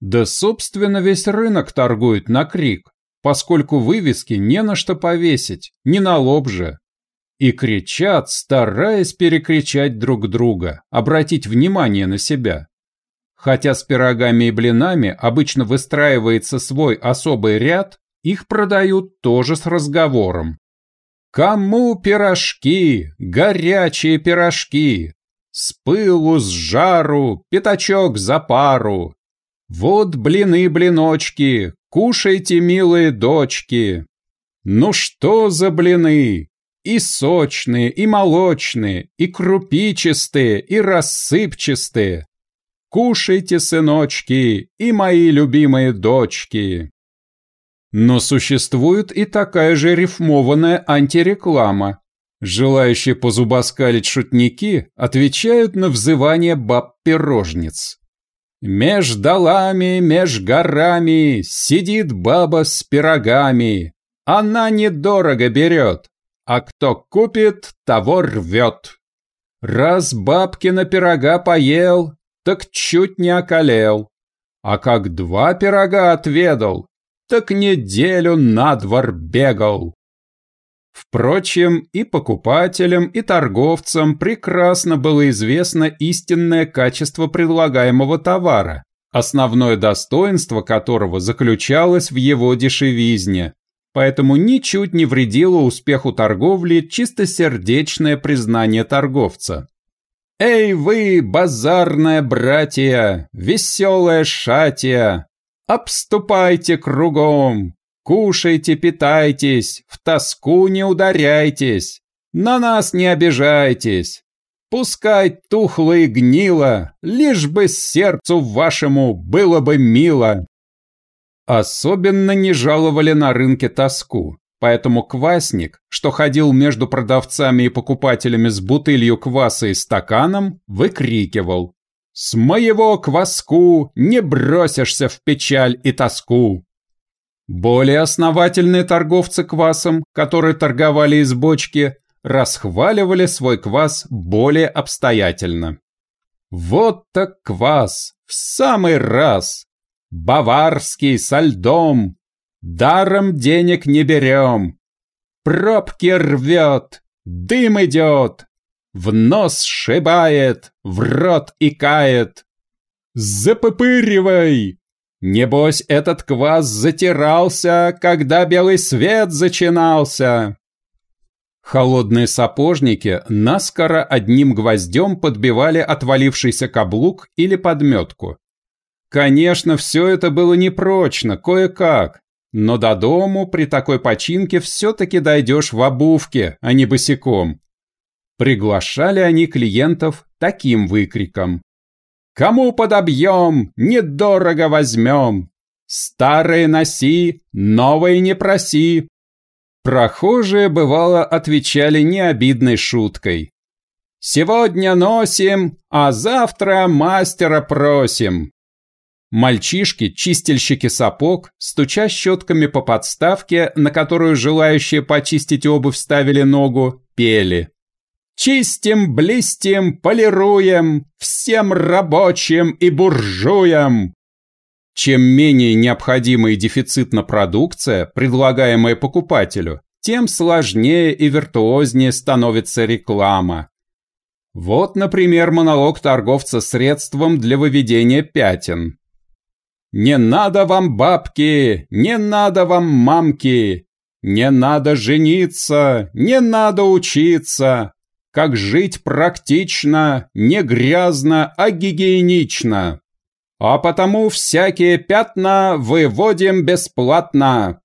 Да, собственно, весь рынок торгует на крик, поскольку вывески не на что повесить, не на лоб же. И кричат, стараясь перекричать друг друга, обратить внимание на себя. Хотя с пирогами и блинами обычно выстраивается свой особый ряд, их продают тоже с разговором. Кому пирожки, горячие пирожки, с пылу, с жару, пятачок за пару. Вот блины-блиночки, кушайте, милые дочки. Ну что за блины? И сочные, и молочные, и крупичистые, и рассыпчатые. Кушайте, сыночки, и мои любимые дочки. Но существует и такая же рифмованная антиреклама. Желающие позубоскалить шутники отвечают на взывание баб-пирожниц. Меж долами, меж горами сидит баба с пирогами. Она недорого берет, а кто купит, того рвет. Раз бабкина пирога поел, так чуть не околел. А как два пирога отведал, так неделю на двор бегал. Впрочем, и покупателям, и торговцам прекрасно было известно истинное качество предлагаемого товара, основное достоинство которого заключалось в его дешевизне. Поэтому ничуть не вредило успеху торговли чистосердечное признание торговца. «Эй вы, базарная братья, веселая шатия, Обступайте кругом, кушайте, питайтесь, в тоску не ударяйтесь, на нас не обижайтесь. Пускай тухло и гнило, лишь бы сердцу вашему было бы мило. Особенно не жаловали на рынке тоску, поэтому квасник, что ходил между продавцами и покупателями с бутылью кваса и стаканом, выкрикивал с моего кваску не бросишься в печаль и тоску. Более основательные торговцы квасом, которые торговали из бочки, расхваливали свой квас более обстоятельно. Вот так квас, в самый раз, баварский со льдом, даром денег не берем. Пробки рвет, дым идет, в нос сшибает, в рот икает. Запопыривай! Небось, этот квас затирался, когда белый свет зачинался. Холодные сапожники наскоро одним гвоздем подбивали отвалившийся каблук или подметку. Конечно, все это было непрочно, кое-как, но до дому при такой починке все-таки дойдешь в обувке, а не босиком. Приглашали они клиентов таким выкриком. «Кому подобьем, недорого возьмем! Старые носи, новые не проси!» Прохожие, бывало, отвечали необидной шуткой. «Сегодня носим, а завтра мастера просим!» Мальчишки, чистильщики сапог, стуча щетками по подставке, на которую желающие почистить обувь ставили ногу, пели. Чистим, блестим, полируем, всем рабочим и буржуям. Чем менее необходима и дефицитна продукция, предлагаемая покупателю, тем сложнее и виртуознее становится реклама. Вот, например, монолог торговца средством для выведения пятен. «Не надо вам бабки, не надо вам мамки, не надо жениться, не надо учиться, как жить практично, не грязно, а гигиенично. А потому всякие пятна выводим бесплатно.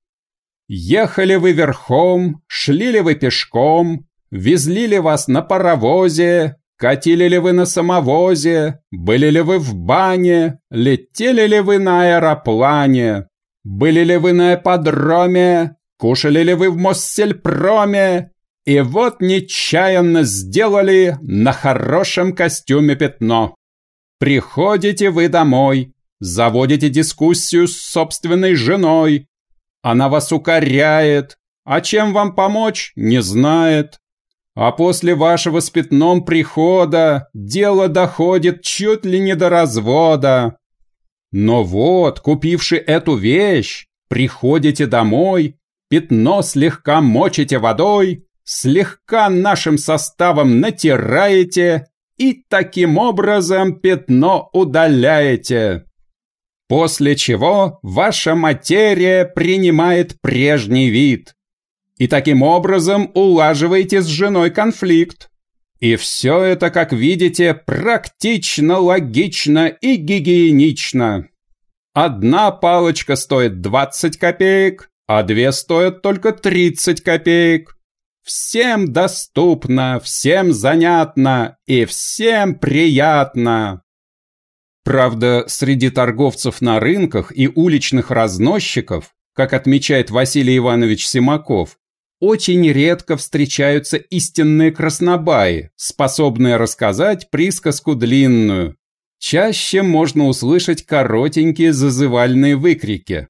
Ехали вы верхом, шли ли вы пешком, везли ли вас на паровозе, катили ли вы на самовозе, были ли вы в бане, летели ли вы на аэроплане, были ли вы на ипподроме, кушали ли вы в Моссельпроме, и вот нечаянно сделали на хорошем костюме пятно. Приходите вы домой, заводите дискуссию с собственной женой. Она вас укоряет, а чем вам помочь, не знает. А после вашего с пятном прихода дело доходит чуть ли не до развода. Но вот, купивши эту вещь, приходите домой, пятно слегка мочите водой, слегка нашим составом натираете и таким образом пятно удаляете. После чего ваша материя принимает прежний вид. И таким образом улаживаете с женой конфликт. И все это, как видите, практично, логично и гигиенично. Одна палочка стоит 20 копеек, а две стоят только 30 копеек. Всем доступно, всем занятно и всем приятно. Правда, среди торговцев на рынках и уличных разносчиков, как отмечает Василий Иванович Симаков, очень редко встречаются истинные краснобаи, способные рассказать присказку длинную. Чаще можно услышать коротенькие зазывальные выкрики.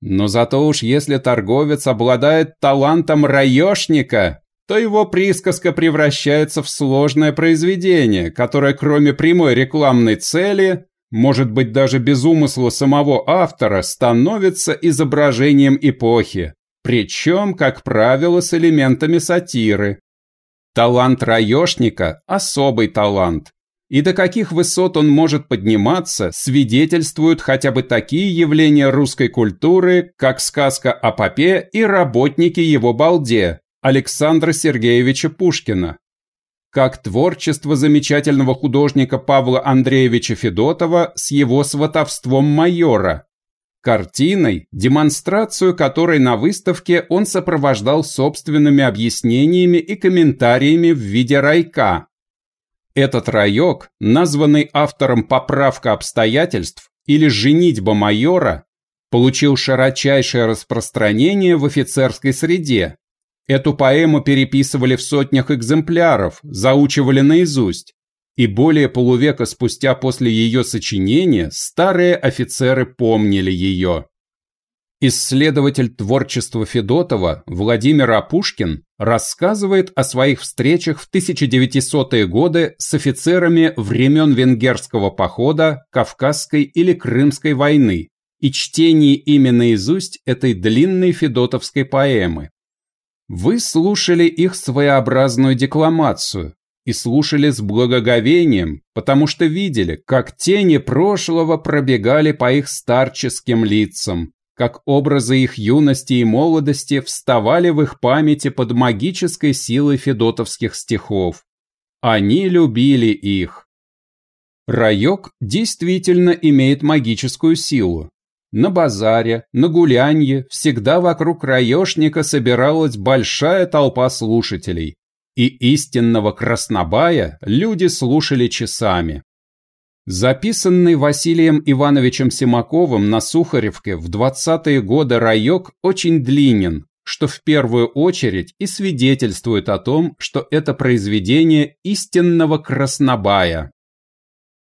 Но зато уж если торговец обладает талантом раешника, то его присказка превращается в сложное произведение, которое кроме прямой рекламной цели, может быть даже без умысла самого автора, становится изображением эпохи, причем, как правило, с элементами сатиры. Талант раешника – особый талант. И до каких высот он может подниматься, свидетельствуют хотя бы такие явления русской культуры, как сказка о попе и работники его балде Александра Сергеевича Пушкина. Как творчество замечательного художника Павла Андреевича Федотова с его сватовством майора – Картиной, демонстрацию которой на выставке он сопровождал собственными объяснениями и комментариями в виде райка. Этот райок, названный автором «Поправка обстоятельств» или «Женитьба майора», получил широчайшее распространение в офицерской среде. Эту поэму переписывали в сотнях экземпляров, заучивали наизусть и более полувека спустя после ее сочинения старые офицеры помнили ее. Исследователь творчества Федотова Владимир Апушкин рассказывает о своих встречах в 1900-е годы с офицерами времен венгерского похода, Кавказской или Крымской войны и чтении ими наизусть этой длинной федотовской поэмы. Вы слушали их своеобразную декламацию, и слушали с благоговением, потому что видели, как тени прошлого пробегали по их старческим лицам, как образы их юности и молодости вставали в их памяти под магической силой федотовских стихов. Они любили их. Райок действительно имеет магическую силу. На базаре, на гулянье всегда вокруг раешника собиралась большая толпа слушателей, и истинного краснобая люди слушали часами. Записанный Василием Ивановичем Симаковым на Сухаревке в 20-е годы райок очень длинен, что в первую очередь и свидетельствует о том, что это произведение истинного краснобая.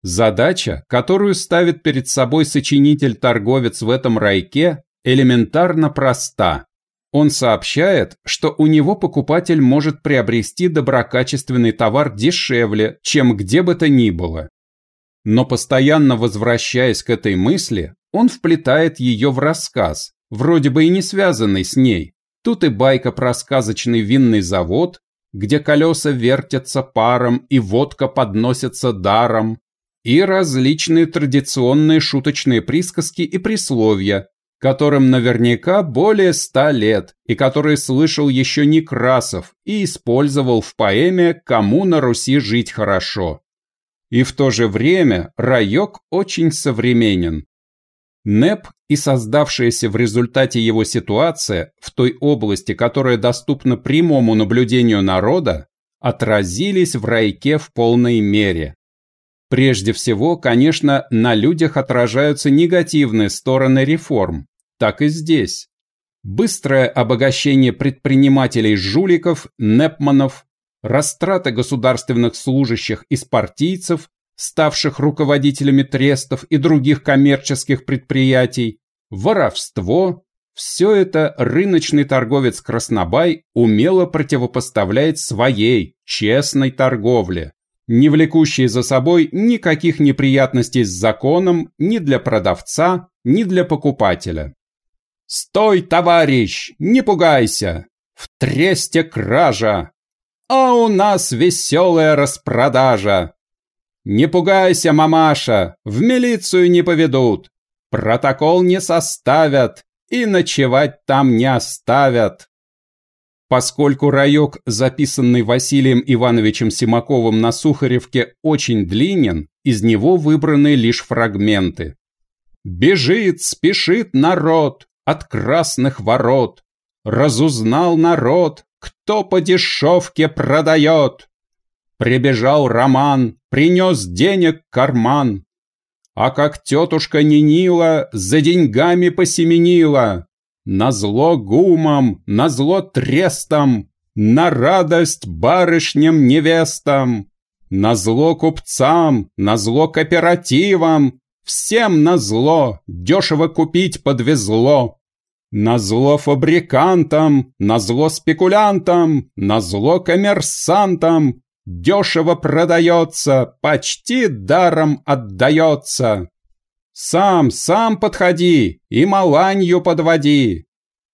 Задача, которую ставит перед собой сочинитель-торговец в этом райке, элементарно проста. Он сообщает, что у него покупатель может приобрести доброкачественный товар дешевле, чем где бы то ни было. Но постоянно возвращаясь к этой мысли, он вплетает ее в рассказ, вроде бы и не связанный с ней. Тут и байка про сказочный винный завод, где колеса вертятся паром и водка подносится даром, и различные традиционные шуточные присказки и присловия, которым наверняка более ста лет и который слышал еще Некрасов и использовал в поэме «Кому на Руси жить хорошо». И в то же время райок очень современен. НЭП и создавшаяся в результате его ситуация в той области, которая доступна прямому наблюдению народа, отразились в райке в полной мере. Прежде всего, конечно, на людях отражаются негативные стороны реформ. Так и здесь. Быстрое обогащение предпринимателей-жуликов, непманов, растраты государственных служащих и партийцев, ставших руководителями трестов и других коммерческих предприятий, воровство – все это рыночный торговец Краснобай умело противопоставляет своей, честной торговле не влекущие за собой никаких неприятностей с законом ни для продавца, ни для покупателя. «Стой, товарищ, не пугайся! В тресте кража! А у нас веселая распродажа! Не пугайся, мамаша, в милицию не поведут, протокол не составят и ночевать там не оставят!» Поскольку райок, записанный Василием Ивановичем Симаковым на Сухаревке, очень длинен, из него выбраны лишь фрагменты. «Бежит, спешит народ от красных ворот, разузнал народ, кто по дешевке продает. Прибежал Роман, принес денег карман, а как тетушка Нинила за деньгами посеменила, Назло гумам, назло трестам, на радость барышням-невестам, назло купцам, назло кооперативам, всем назло, дешево купить подвезло. Назло фабрикантам, назло спекулянтам, назло коммерсантам, дешево продается, почти даром отдается. Сам, сам подходи и маланью подводи.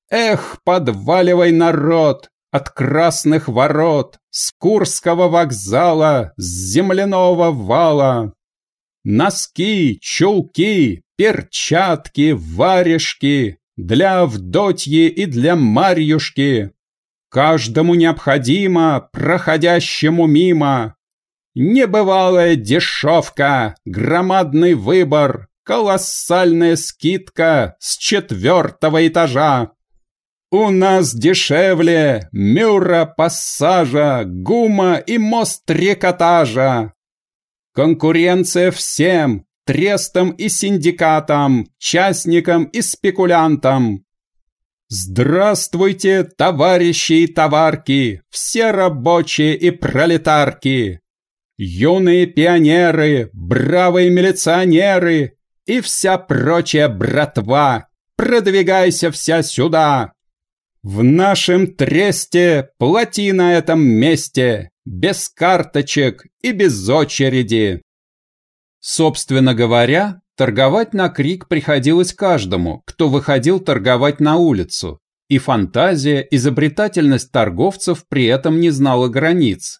Эх, подваливай народ от красных ворот, с Курского вокзала, с земляного вала. Носки, чулки, перчатки, варежки для Авдотьи и для Марьюшки. Каждому необходимо, проходящему мимо. Небывалая дешевка, громадный выбор, Колоссальная скидка с четвертого этажа. У нас дешевле Мюра Пассажа, Гума и мост Трикотажа. Конкуренция всем, трестам и синдикатам, частникам и спекулянтам. Здравствуйте, товарищи и товарки, все рабочие и пролетарки, юные пионеры, бравые милиционеры, и вся прочая братва, продвигайся вся сюда. В нашем тресте плати на этом месте, без карточек и без очереди. Собственно говоря, торговать на крик приходилось каждому, кто выходил торговать на улицу, и фантазия, изобретательность торговцев при этом не знала границ.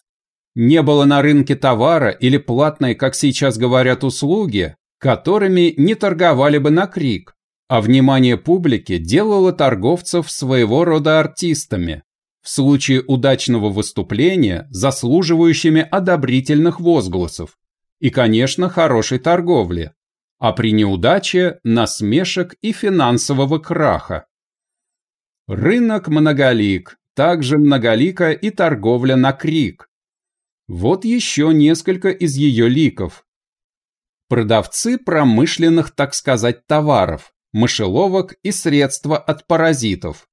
Не было на рынке товара или платной, как сейчас говорят, услуги, которыми не торговали бы на крик, а внимание публики делало торговцев своего рода артистами, в случае удачного выступления заслуживающими одобрительных возгласов и, конечно, хорошей торговли, а при неудаче – насмешек и финансового краха. Рынок многолик, также многолика и торговля на крик. Вот еще несколько из ее ликов, Продавцы промышленных, так сказать, товаров, мышеловок и средства от паразитов.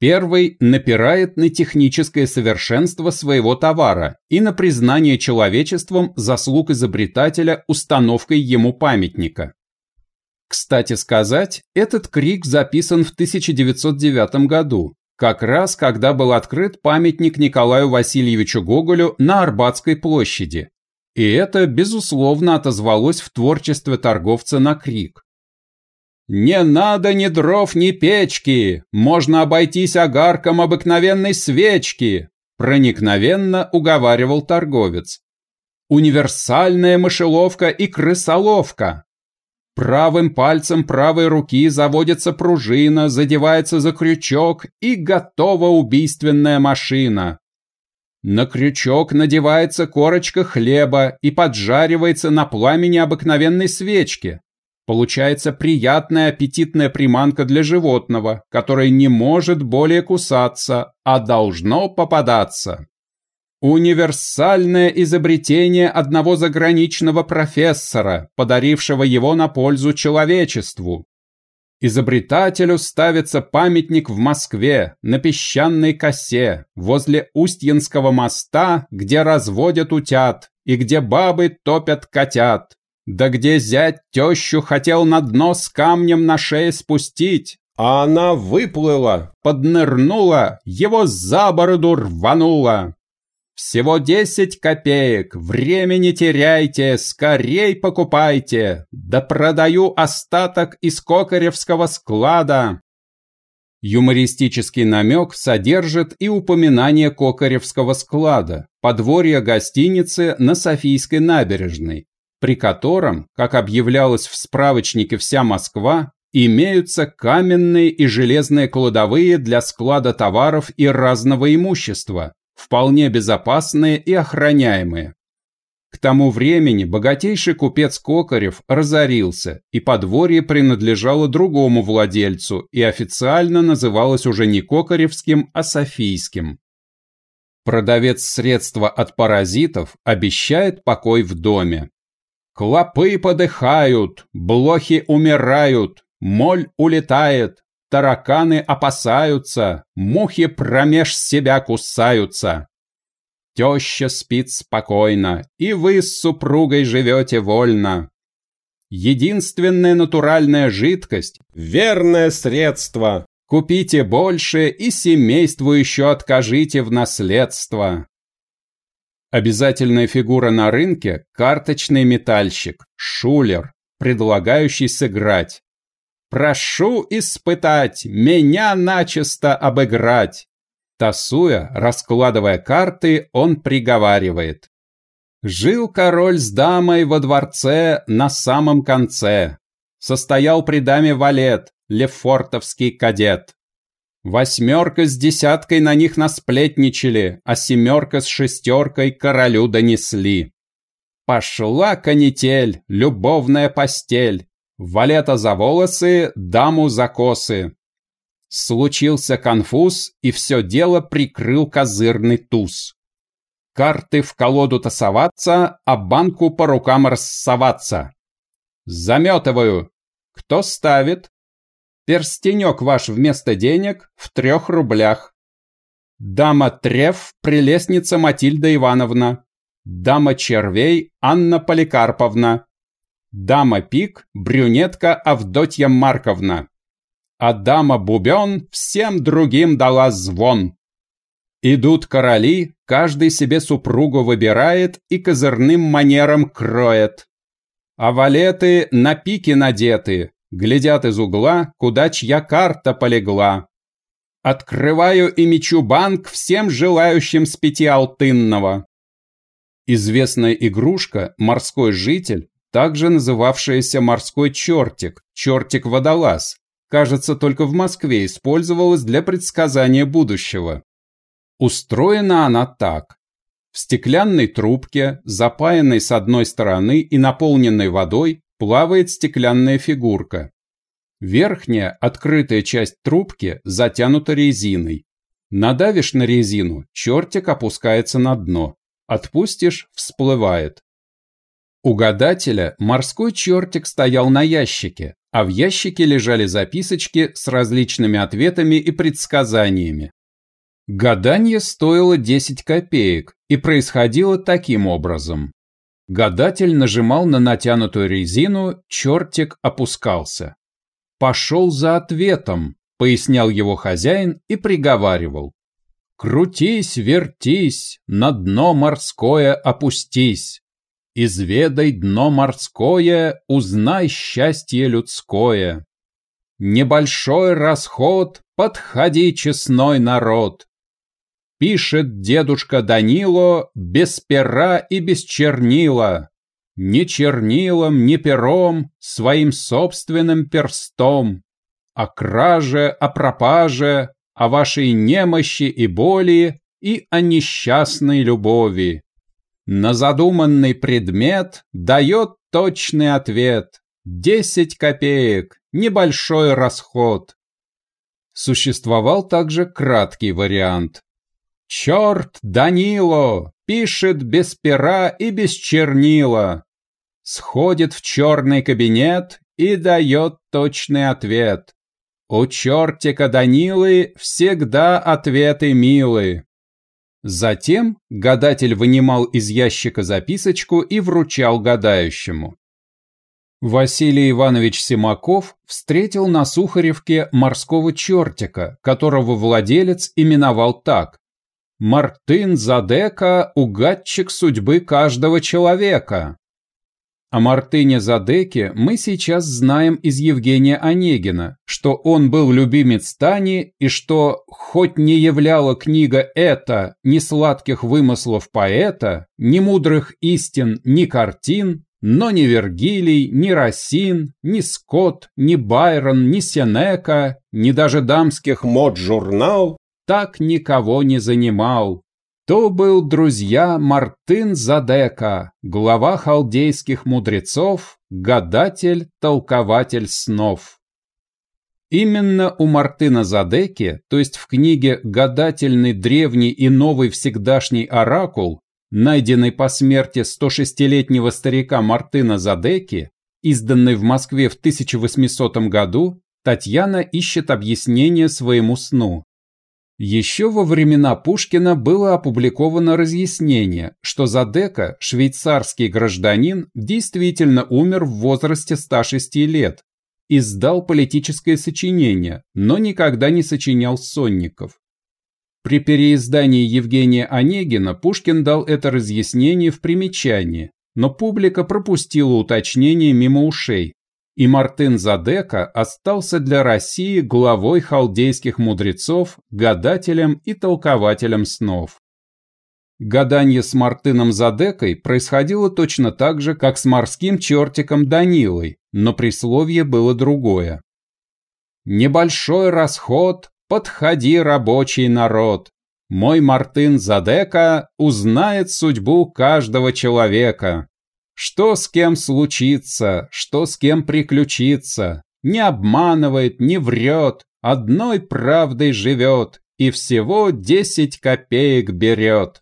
Первый напирает на техническое совершенство своего товара и на признание человечеством заслуг изобретателя установкой ему памятника. Кстати сказать, этот крик записан в 1909 году, как раз когда был открыт памятник Николаю Васильевичу Гоголю на Арбатской площади, и это, безусловно, отозвалось в творчестве торговца на крик. «Не надо ни дров, ни печки! Можно обойтись огарком обыкновенной свечки!» проникновенно уговаривал торговец. «Универсальная мышеловка и крысоловка!» Правым пальцем правой руки заводится пружина, задевается за крючок и готова убийственная машина. На крючок надевается корочка хлеба и поджаривается на пламени обыкновенной свечки. Получается приятная аппетитная приманка для животного, которое не может более кусаться, а должно попадаться. Универсальное изобретение одного заграничного профессора, подарившего его на пользу человечеству. Изобретателю ставится памятник в Москве, на песчаной косе, возле Устьинского моста, где разводят утят и где бабы топят котят. Да где зять тещу хотел на дно с камнем на шее спустить, а она выплыла, поднырнула, его за бороду рванула. Всего десять копеек, время не теряйте, скорей покупайте, да продаю остаток из кокаревского склада. Юмористический намек содержит и упоминание Кокаревского склада, подворья гостиницы на Софийской набережной, при котором, как объявлялось в справочнике «Вся Москва», имеются каменные и железные кладовые для склада товаров и разного имущества, вполне безопасные и охраняемые. К тому времени богатейший купец Кокарев разорился, и подворье принадлежало другому владельцу и официально называлось уже не Кокаревским, а Софийским. Продавец средства от паразитов обещает покой в доме. Клопы подыхают, блохи умирают, моль улетает, тараканы опасаются, мухи промеж себя кусаются. Теща спит спокойно, и вы с супругой живете вольно. Единственная натуральная жидкость – верное средство. Купите больше и семейству еще откажите в наследство. Обязательная фигура на рынке – карточный метальщик, шулер, предлагающий сыграть. Прошу испытать, меня начисто обыграть. Тасуя, раскладывая карты, он приговаривает. Жил король с дамой во дворце на самом конце. Состоял при даме валет, лефортовский кадет. Восьмерка с десяткой на них насплетничали, а семерка с шестеркой королю донесли. Пошла канитель, любовная постель, Валета за волосы, даму за косы. Случился конфуз, и все дело прикрыл козырный туз. Карты в колоду тасоваться, а банку по рукам рассоваться. Заметываю. Кто ставит? Перстенек ваш вместо денег в трех рублях. Дама Треф, прелестница Матильда Ивановна. Дама Червей, Анна Поликарповна. Дама Пик, брюнетка Авдотья Марковна. А дама Бубен всем другим дала звон. Идут короли, каждый себе супругу выбирает и козырным манером кроет. А валеты на пике надеты, глядят из угла, куда чья карта полегла. Открываю и мечу банк всем желающим с пяти алтынного. Известная игрушка «Морской житель» также называвшаяся морской чертик, чертик-водолаз, кажется, только в Москве использовалась для предсказания будущего. Устроена она так. В стеклянной трубке, запаянной с одной стороны и наполненной водой, плавает стеклянная фигурка. Верхняя, открытая часть трубки затянута резиной. Надавишь на резину, чертик опускается на дно. Отпустишь – всплывает. У гадателя морской чертик стоял на ящике, а в ящике лежали записочки с различными ответами и предсказаниями. Гадание стоило 10 копеек и происходило таким образом. Гадатель нажимал на натянутую резину, чертик опускался. «Пошел за ответом», — пояснял его хозяин и приговаривал. «Крутись, вертись, на дно морское опустись, Изведай дно морское, узнай счастье людское. Небольшой расход, подходи, честной народ. Пишет дедушка Данило без пера и без чернила, Ни чернилом, ни пером, своим собственным перстом. О краже, о пропаже, о вашей немощи и боли и о несчастной любови на задуманный предмет дает точный ответ. 10 копеек, небольшой расход. Существовал также краткий вариант. «Черт, Данило, пишет без пера и без чернила. Сходит в черный кабинет и дает точный ответ. У чертика Данилы всегда ответы милы. Затем гадатель вынимал из ящика записочку и вручал гадающему. Василий Иванович Симаков встретил на Сухаревке морского чертика, которого владелец именовал так. Мартын Задека – угадчик судьбы каждого человека. О Мартыне Задеке мы сейчас знаем из Евгения Онегина, что он был любимец Тани и что, хоть не являла книга эта ни сладких вымыслов поэта, ни мудрых истин, ни картин, но ни Вергилий, ни Рассин, ни Скотт, ни Байрон, ни Сенека, ни даже дамских мод-журнал так никого не занимал, то был, друзья, Мартын Задека, глава халдейских мудрецов, гадатель, толкователь снов. Именно у Мартына Задеки, то есть в книге «Гадательный древний и новый всегдашний оракул», найденный по смерти 106-летнего старика Мартына Задеки, изданной в Москве в 1800 году, Татьяна ищет объяснение своему сну. Еще во времена Пушкина было опубликовано разъяснение, что Задека, швейцарский гражданин, действительно умер в возрасте 106 лет, издал политическое сочинение, но никогда не сочинял сонников. При переиздании Евгения Онегина Пушкин дал это разъяснение в примечании, но публика пропустила уточнение мимо ушей, и Мартын Задека остался для России главой халдейских мудрецов, гадателем и толкователем снов. Гадание с Мартыном Задекой происходило точно так же, как с морским чертиком Данилой, но присловие было другое. «Небольшой расход, подходи, рабочий народ. Мой Мартын Задека узнает судьбу каждого человека. Что с кем случится, что с кем приключится, не обманывает, не врет, одной правдой живет и всего десять копеек берет.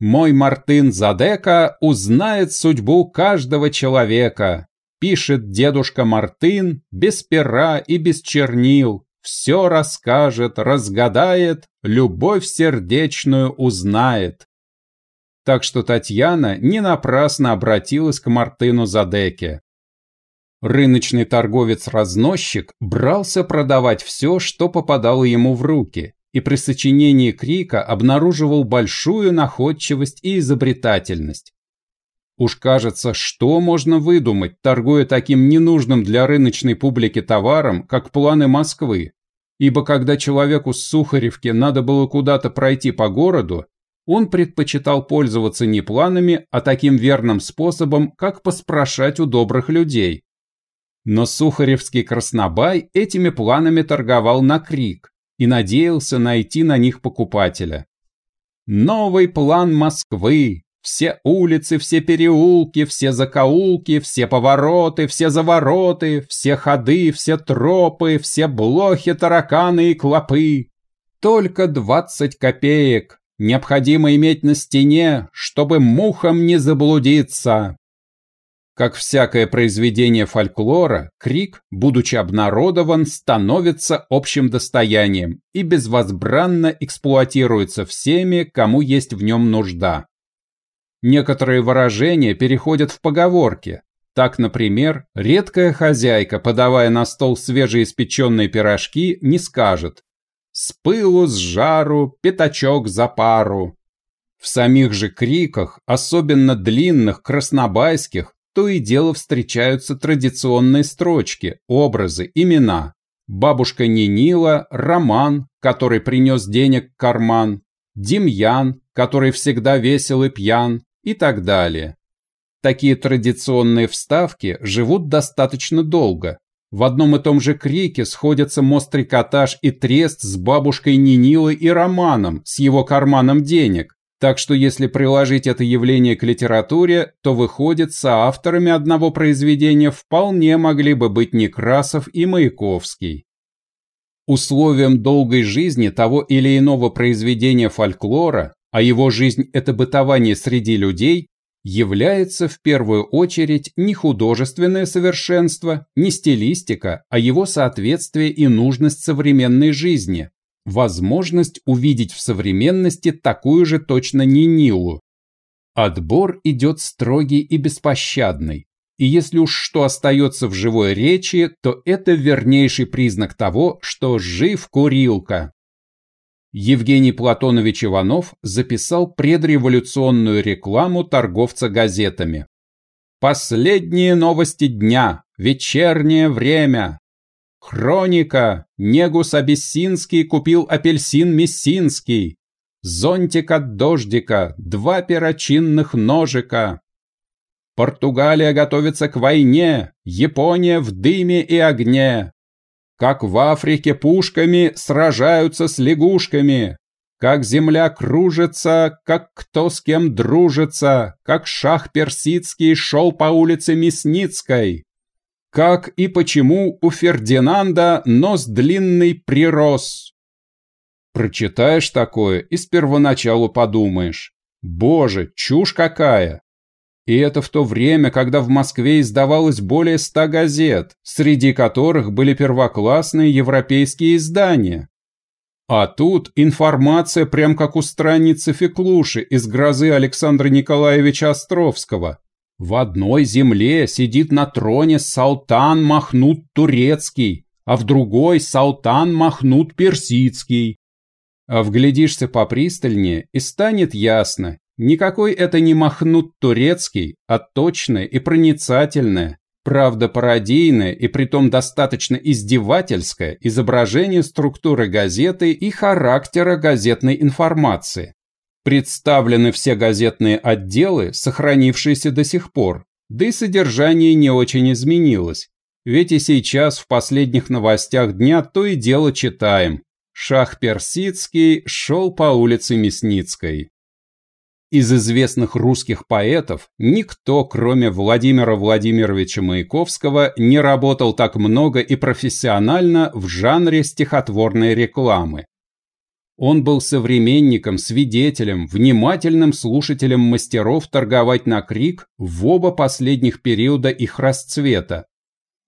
Мой Мартын Задека узнает судьбу каждого человека. Пишет дедушка Мартын без пера и без чернил. Все расскажет, разгадает, любовь сердечную узнает. Так что Татьяна не напрасно обратилась к Мартыну Задеке. Рыночный торговец-разносчик брался продавать все, что попадало ему в руки, и при сочинении крика обнаруживал большую находчивость и изобретательность. Уж кажется, что можно выдумать, торгуя таким ненужным для рыночной публики товаром, как планы Москвы. Ибо когда человеку с Сухаревки надо было куда-то пройти по городу, он предпочитал пользоваться не планами, а таким верным способом, как поспрашать у добрых людей. Но Сухаревский краснобай этими планами торговал на крик и надеялся найти на них покупателя. Новый план Москвы. Все улицы, все переулки, все закоулки, все повороты, все завороты, все ходы, все тропы, все блохи, тараканы и клопы. Только двадцать копеек, необходимо иметь на стене, чтобы мухам не заблудиться. Как всякое произведение фольклора, крик, будучи обнародован, становится общим достоянием и безвозбранно эксплуатируется всеми, кому есть в нем нужда. Некоторые выражения переходят в поговорки. Так, например, редкая хозяйка, подавая на стол свежеиспеченные пирожки, не скажет с пылу, с жару, пятачок за пару. В самих же криках, особенно длинных, краснобайских, то и дело встречаются традиционные строчки, образы, имена. Бабушка Нинила, Роман, который принес денег в карман, Демьян, который всегда весел и пьян, и так далее. Такие традиционные вставки живут достаточно долго, в одном и том же крике сходятся мострикотаж и трест с бабушкой Нинилой и Романом, с его карманом денег. Так что если приложить это явление к литературе, то выходит, соавторами одного произведения вполне могли бы быть Некрасов и Маяковский. Условием долгой жизни того или иного произведения фольклора, а его жизнь – это бытование среди людей, является в первую очередь не художественное совершенство, не стилистика, а его соответствие и нужность современной жизни, возможность увидеть в современности такую же точно не Нилу. Отбор идет строгий и беспощадный, и если уж что остается в живой речи, то это вернейший признак того, что жив курилка. Евгений Платонович Иванов записал предреволюционную рекламу торговца газетами. Последние новости дня, вечернее время. Хроника. Негус Абиссинский купил апельсин Мессинский. Зонтик от дождика, два перочинных ножика. Португалия готовится к войне, Япония в дыме и огне. Как в Африке пушками сражаются с лягушками, как земля кружится, как кто с кем дружится, как шах персидский шел по улице Мясницкой. Как и почему у Фердинанда нос длинный прирос. Прочитаешь такое и с первоначалу подумаешь. Боже, чушь какая! И это в то время, когда в Москве издавалось более ста газет, среди которых были первоклассные европейские издания. А тут информация прям как у страницы Феклуши из «Грозы» Александра Николаевича Островского. В одной земле сидит на троне Салтан Махнут Турецкий, а в другой Салтан Махнут Персидский. А вглядишься попристальнее, и станет ясно, никакой это не Махнут Турецкий, а точное и проницательное, правда пародийное и притом достаточно издевательское изображение структуры газеты и характера газетной информации. Представлены все газетные отделы, сохранившиеся до сих пор, да и содержание не очень изменилось. Ведь и сейчас в последних новостях дня то и дело читаем. Шах Персидский шел по улице Мясницкой. Из известных русских поэтов никто, кроме Владимира Владимировича Маяковского, не работал так много и профессионально в жанре стихотворной рекламы. Он был современником, свидетелем, внимательным слушателем мастеров торговать на крик в оба последних периода их расцвета.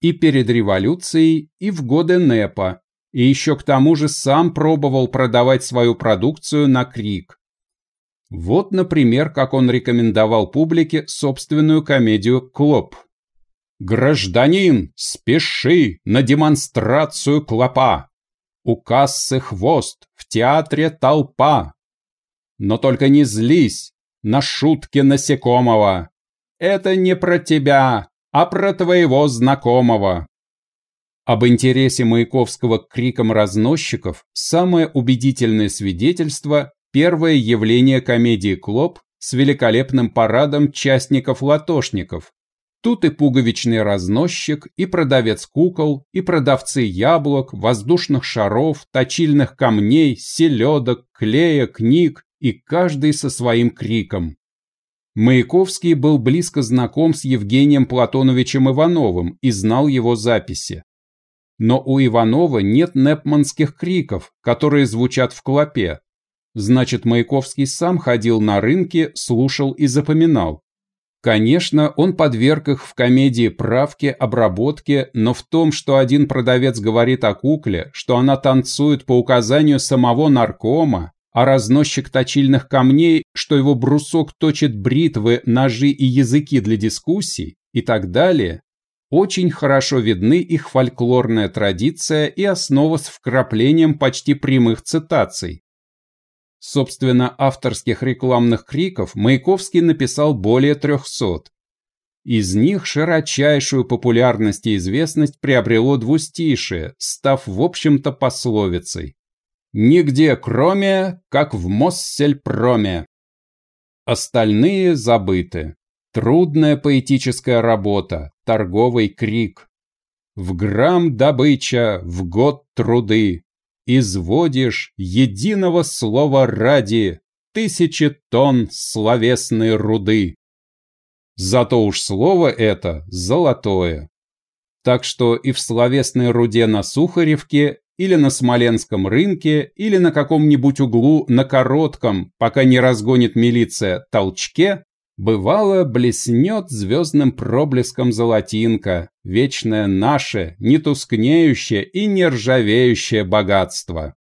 И перед революцией, и в годы НЭПа, и еще к тому же сам пробовал продавать свою продукцию на крик. Вот, например, как он рекомендовал публике собственную комедию «Клоп». «Гражданин, спеши на демонстрацию клопа! У кассы хвост, в театре толпа! Но только не злись на шутки насекомого! Это не про тебя, а про твоего знакомого!» Об интересе Маяковского к крикам разносчиков самое убедительное свидетельство – первое явление комедии «Клоп» с великолепным парадом частников-латошников. Тут и пуговичный разносчик, и продавец кукол, и продавцы яблок, воздушных шаров, точильных камней, селедок, клея, книг, и каждый со своим криком. Маяковский был близко знаком с Евгением Платоновичем Ивановым и знал его записи. Но у Иванова нет непманских криков, которые звучат в клопе. Значит, Маяковский сам ходил на рынки, слушал и запоминал. Конечно, он подверг их в комедии правке, обработке, но в том, что один продавец говорит о кукле, что она танцует по указанию самого наркома, а разносчик точильных камней, что его брусок точит бритвы, ножи и языки для дискуссий и так далее, очень хорошо видны их фольклорная традиция и основа с вкраплением почти прямых цитаций. Собственно, авторских рекламных криков Маяковский написал более 300. Из них широчайшую популярность и известность приобрело двустишие, став в общем-то пословицей. «Нигде кроме, как в Моссельпроме». Остальные забыты. Трудная поэтическая работа, торговый крик. В грамм добыча, в год труды. Изводишь единого слова ради тысячи тонн словесной руды. Зато уж слово это золотое. Так что и в словесной руде на Сухаревке, или на Смоленском рынке, или на каком-нибудь углу на коротком, пока не разгонит милиция, толчке, Бывало, блеснет звездным проблеском золотинка, вечное наше, не тускнеющее и не ржавеющее богатство.